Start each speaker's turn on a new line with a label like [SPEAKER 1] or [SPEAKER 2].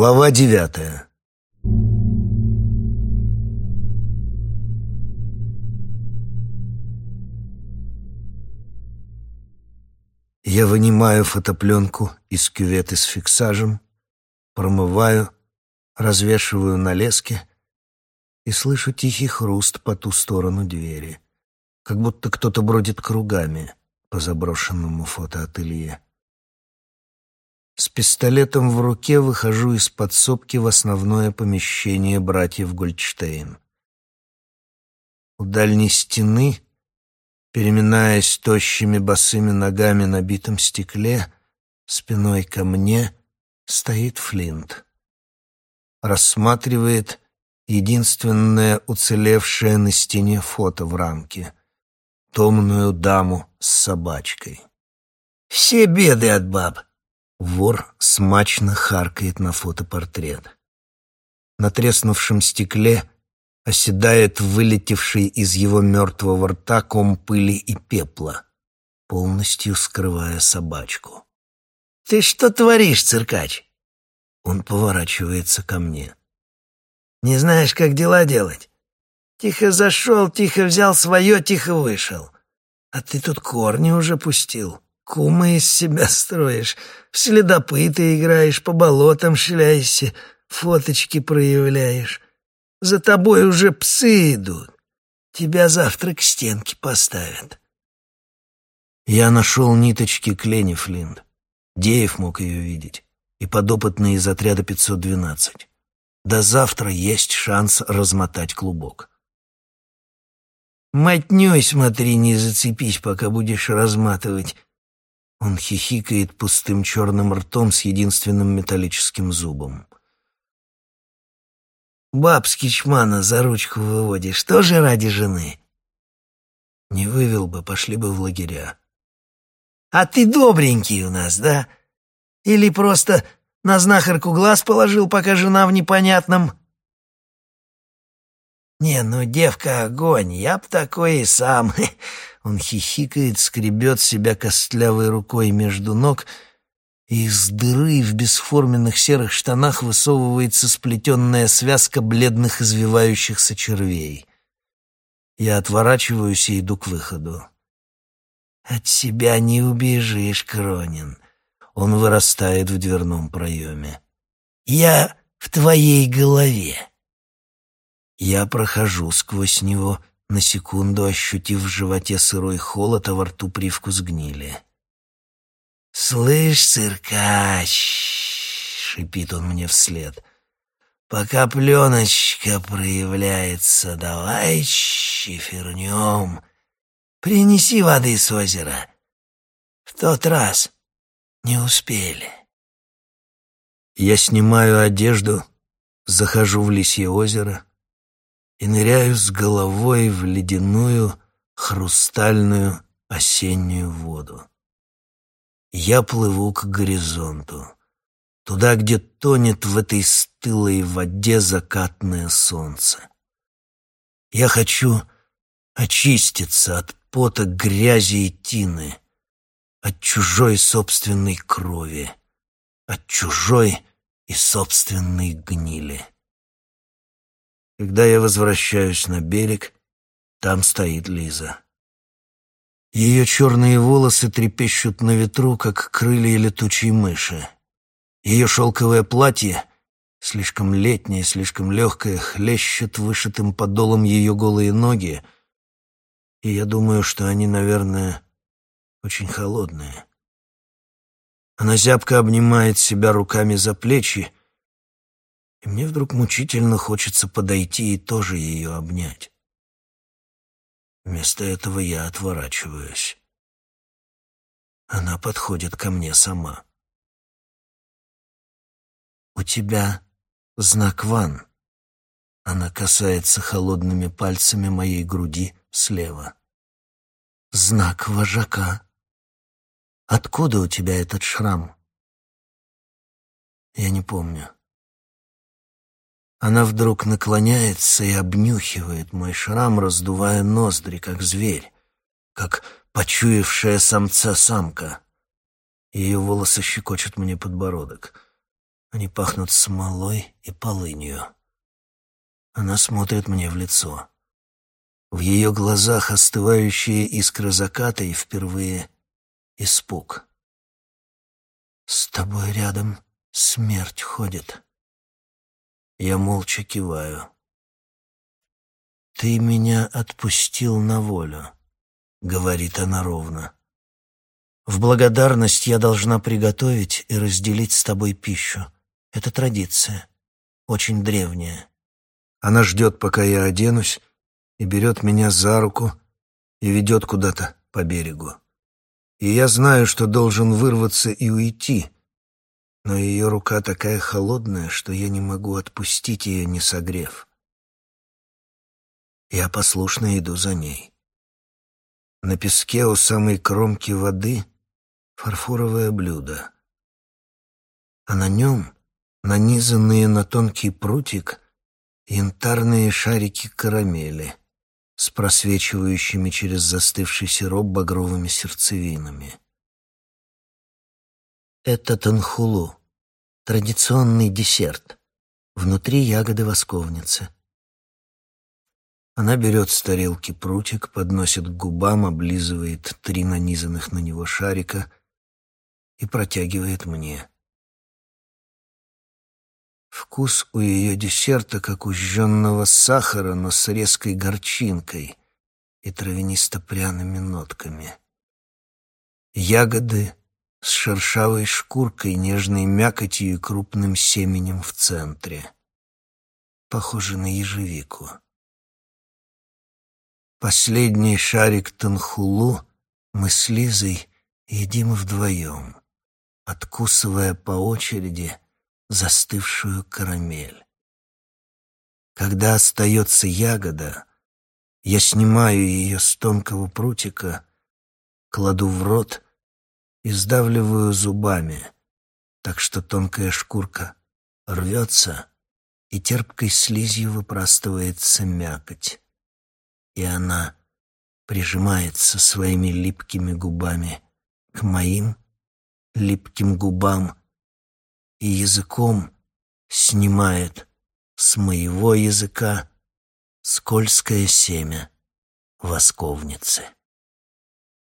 [SPEAKER 1] Глава девятая Я вынимаю фотопленку из кюветы с фиксажем, промываю, развешиваю на леске и слышу тихий хруст по ту сторону двери, как будто кто-то бродит кругами по заброшенному фотоателье. С пистолетом в руке выхожу из подсобки в основное помещение братьев Гольдштейн. У дальней стены Переминаясь тощими босыми ногами на битом стекле, спиной ко мне стоит Флинт. Рассматривает единственное уцелевшее на стене фото в рамке — томную даму с собачкой. «Все беды от баб!» Вор смачно харкает на фотопортрет. На треснувшем стекле оседает вылетевший из его мертвого рта ком пыли и пепла, полностью скрывая собачку. «Ты что творишь, циркач?» Он поворачивается ко мне. «Не знаешь, как дела делать? Тихо зашел, тихо взял свое, тихо вышел. А ты тут корни уже пустил, кума из себя строишь, в следопыта играешь, по болотам шляешься, фоточки проявляешь». За тобой уже псы идут. Тебя завтра к стенке поставят. Я нашел ниточки Клени Флинт. Деев мог ее видеть. И подопытный из отряда 512. До завтра есть шанс размотать клубок. Мотнёй смотри, не зацепись, пока будешь разматывать. Он хихикает пустым черным ртом с единственным металлическим зубом. Баб с Кичмана за ручку выводишь, тоже ради жены? Не вывел бы, пошли бы в лагеря. А ты добренький у нас, да? Или просто на знахарку глаз положил, пока жена в непонятном? Не, ну девка огонь, я б такой и сам. Он хихикает, скребет себя костлявой рукой между ног — и из дыры в бесформенных серых штанах высовывается сплетенная связка бледных извивающихся червей. Я отворачиваюсь и иду к выходу. «От себя не убежишь, Кронин». Он вырастает в дверном проеме. «Я в твоей голове». Я прохожу сквозь него, на секунду ощутив в животе сырой холод, а во рту привкус гнили. «Слышь, циркач!» — шипит он мне вслед. «Пока пленочка проявляется, давай чифернем. Принеси воды с озера. В тот раз не успели». Я снимаю одежду, захожу в лисье озеро и ныряю с головой в ледяную, хрустальную осеннюю воду. Я плыву к горизонту, туда, где тонет в этой стылой воде закатное солнце. Я хочу очиститься от пота, грязи и тины, от чужой собственной крови, от чужой и собственной гнили. Когда я возвращаюсь на берег, там стоит Лиза. Ее черные волосы трепещут на ветру, как крылья летучей мыши. Ее шелковое платье, слишком летнее, слишком легкое, хлещет вышитым подолом ее голые ноги, и я думаю, что они, наверное, очень холодные. Она зябко обнимает себя руками за плечи, и мне вдруг мучительно хочется подойти и тоже ее обнять. Вместо этого я отворачиваюсь. Она подходит ко мне сама. «У тебя знак ван». Она касается холодными пальцами моей груди слева. «Знак вожака. Откуда у тебя этот шрам?» Я не помню. Она вдруг наклоняется и обнюхивает мой шрам, раздувая ноздри, как зверь, как почуявшая самца самка. Ее волосы щекочут мне подбородок. Они пахнут смолой и полынью. Она смотрит мне в лицо. В ее глазах остывающие искры заката и впервые испуг. «С тобой рядом смерть ходит». Я молча киваю. «Ты меня отпустил на волю», — говорит она ровно. «В благодарность я должна приготовить и разделить с тобой пищу. Это традиция, очень древняя. Она ждет, пока я оденусь, и берет меня за руку и ведет куда-то по берегу. И я знаю, что должен вырваться и уйти, но ее рука такая холодная, что я не могу отпустить ее, не согрев. Я послушно иду за ней. На песке у самой кромки воды фарфоровое блюдо, а на нем нанизанные на тонкий прутик янтарные шарики карамели с просвечивающими через застывший сироп багровыми сердцевинами. Это танхулу, традиционный десерт. Внутри ягоды восковницы. Она берет с тарелки прутик, подносит к губам, облизывает три нанизанных на него шарика и протягивает мне. Вкус у ее десерта, как у жженного сахара, но с резкой горчинкой и травянисто-пряными нотками. Ягоды с шершавой шкуркой, нежной мякотью и крупным семенем в центре. Похоже на ежевику. Последний шарик танхулу мы с Лизой едим вдвоем, откусывая по очереди — застывшую карамель. Когда остается ягода, я снимаю ее с тонкого прутика, кладу в рот и сдавливаю зубами, так что тонкая шкурка рвется, и терпкой слизью выпрастывается мякоть, и она прижимается своими липкими губами к моим липким губам и языком снимает с моего языка скользкое семя восковницы.